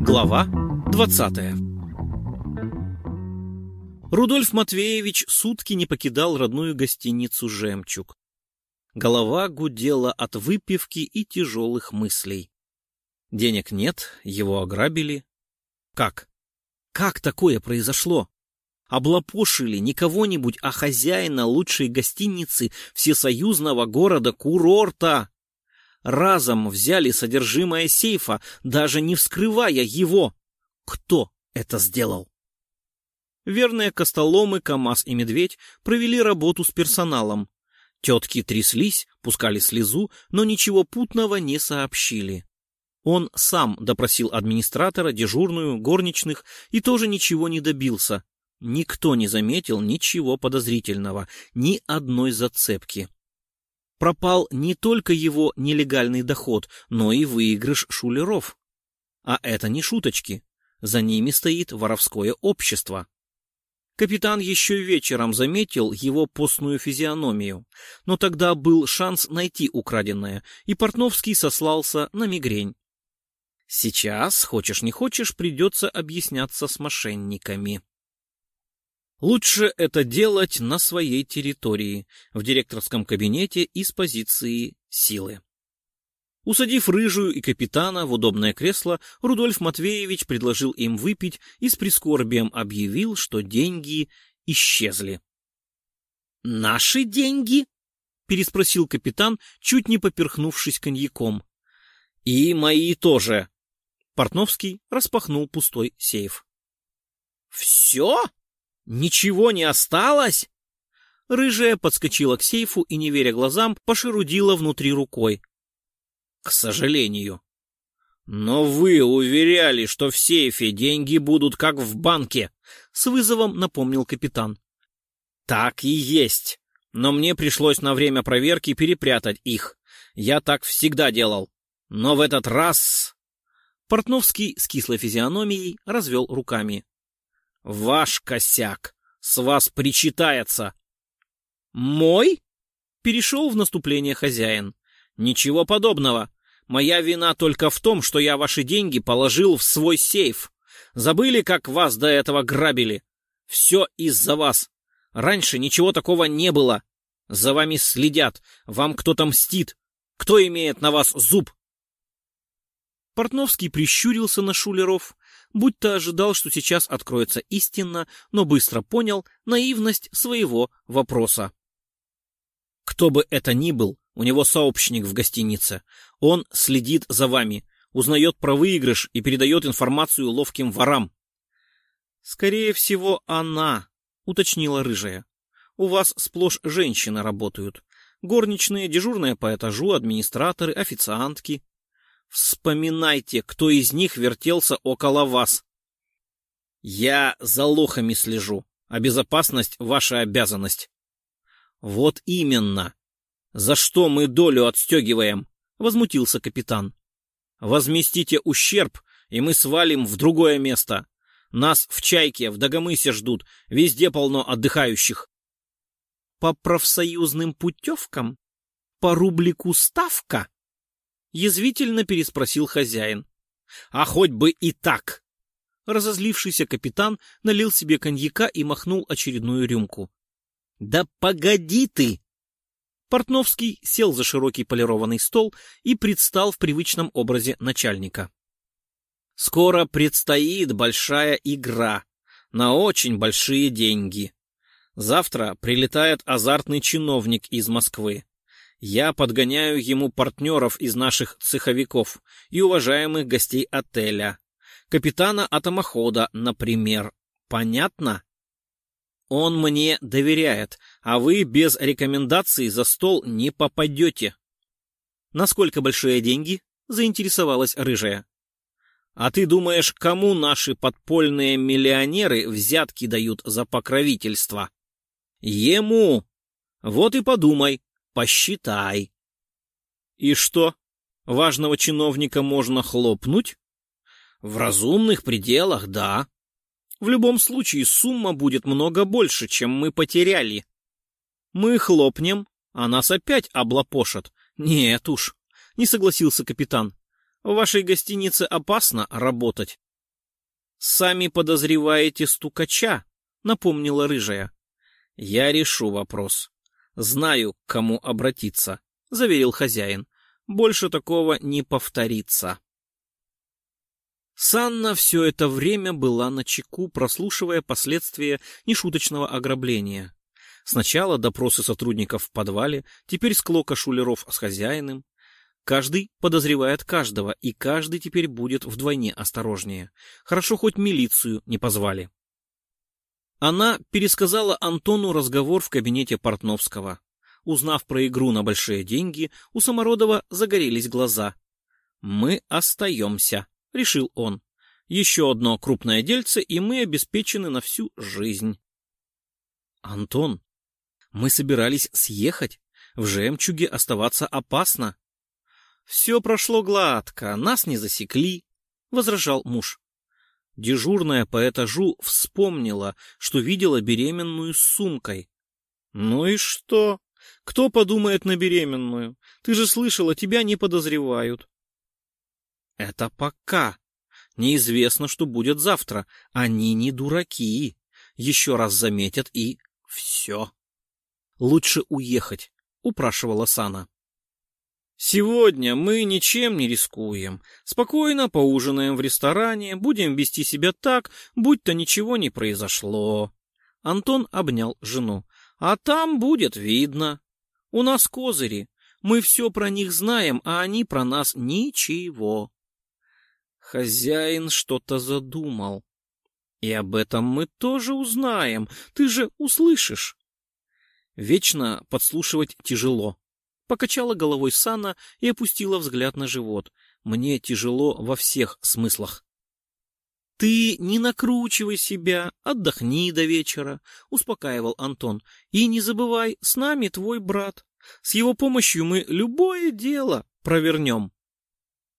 Глава 20 Рудольф Матвеевич сутки не покидал родную гостиницу «Жемчуг». Голова гудела от выпивки и тяжелых мыслей. Денег нет, его ограбили. Как? Как такое произошло? Облапошили не кого-нибудь, а хозяина лучшей гостиницы всесоюзного города-курорта. Разом взяли содержимое сейфа, даже не вскрывая его. Кто это сделал? Верные костоломы, КамАЗ и Медведь провели работу с персоналом. Тетки тряслись, пускали слезу, но ничего путного не сообщили. Он сам допросил администратора, дежурную, горничных и тоже ничего не добился. Никто не заметил ничего подозрительного, ни одной зацепки. Пропал не только его нелегальный доход, но и выигрыш шулеров. А это не шуточки. За ними стоит воровское общество. Капитан еще вечером заметил его постную физиономию, но тогда был шанс найти украденное, и Портновский сослался на мигрень. Сейчас, хочешь не хочешь, придется объясняться с мошенниками. Лучше это делать на своей территории, в директорском кабинете и с позиции силы. Усадив рыжую и капитана в удобное кресло, Рудольф Матвеевич предложил им выпить и с прискорбием объявил, что деньги исчезли. «Наши деньги?» — переспросил капитан, чуть не поперхнувшись коньяком. «И мои тоже». Портновский распахнул пустой сейф. «Все?» «Ничего не осталось?» Рыжая подскочила к сейфу и, не веря глазам, пошерудила внутри рукой. «К сожалению». «Но вы уверяли, что в сейфе деньги будут как в банке», — с вызовом напомнил капитан. «Так и есть. Но мне пришлось на время проверки перепрятать их. Я так всегда делал. Но в этот раз...» Портновский с кислой физиономией развел руками. Ваш косяк. С вас причитается. Мой? Перешел в наступление хозяин. Ничего подобного. Моя вина только в том, что я ваши деньги положил в свой сейф. Забыли, как вас до этого грабили? Все из-за вас. Раньше ничего такого не было. За вами следят, вам кто-то мстит. Кто имеет на вас зуб? Портновский прищурился на шулеров, будто ожидал, что сейчас откроется истина, но быстро понял наивность своего вопроса. Кто бы это ни был, у него сообщник в гостинице. Он следит за вами, узнает про выигрыш и передает информацию ловким ворам. Скорее всего, она, уточнила рыжая. У вас сплошь женщины работают. Горничные, дежурные по этажу, администраторы, официантки. Вспоминайте, кто из них вертелся около вас. Я за лохами слежу, а безопасность — ваша обязанность. Вот именно. За что мы долю отстегиваем? Возмутился капитан. Возместите ущерб, и мы свалим в другое место. Нас в Чайке, в Дагомысе ждут, везде полно отдыхающих. По профсоюзным путевкам? По рублику ставка? Язвительно переспросил хозяин. А хоть бы и так. Разозлившийся капитан налил себе коньяка и махнул очередную рюмку. Да погоди ты! Портновский сел за широкий полированный стол и предстал в привычном образе начальника. Скоро предстоит большая игра на очень большие деньги. Завтра прилетает азартный чиновник из Москвы. Я подгоняю ему партнеров из наших цеховиков и уважаемых гостей отеля. Капитана атомохода, например. Понятно? Он мне доверяет, а вы без рекомендаций за стол не попадете. Насколько большие деньги? Заинтересовалась рыжая. А ты думаешь, кому наши подпольные миллионеры взятки дают за покровительство? Ему! Вот и подумай, посчитай. И что, важного чиновника можно хлопнуть? В разумных пределах, да. В любом случае сумма будет много больше, чем мы потеряли. Мы хлопнем, а нас опять облапошат. Нет уж, не согласился капитан. В вашей гостинице опасно работать. Сами подозреваете стукача, напомнила рыжая. Я решу вопрос. Знаю, к кому обратиться, заверил хозяин. Больше такого не повторится. Санна все это время была на чеку, прослушивая последствия нешуточного ограбления. Сначала допросы сотрудников в подвале, теперь склока шулеров с хозяином. Каждый подозревает каждого, и каждый теперь будет вдвойне осторожнее. Хорошо, хоть милицию не позвали. Она пересказала Антону разговор в кабинете Портновского. Узнав про игру на большие деньги, у Самородова загорелись глаза. «Мы остаемся», — решил он. «Еще одно крупное дельце, и мы обеспечены на всю жизнь». «Антон, мы собирались съехать. В жемчуге оставаться опасно». «Все прошло гладко, нас не засекли», — возражал муж. Дежурная по этажу вспомнила, что видела беременную с сумкой. «Ну и что? Кто подумает на беременную? Ты же слышала, тебя не подозревают». Это пока. Неизвестно, что будет завтра. Они не дураки. Еще раз заметят и все. Лучше уехать, упрашивала Сана. Сегодня мы ничем не рискуем. Спокойно поужинаем в ресторане, будем вести себя так, будто ничего не произошло. Антон обнял жену. А там будет видно. У нас козыри. Мы все про них знаем, а они про нас ничего. Хозяин что-то задумал. И об этом мы тоже узнаем. Ты же услышишь. Вечно подслушивать тяжело. Покачала головой Сана и опустила взгляд на живот. Мне тяжело во всех смыслах. «Ты не накручивай себя, отдохни до вечера», — успокаивал Антон. «И не забывай, с нами твой брат. С его помощью мы любое дело провернем».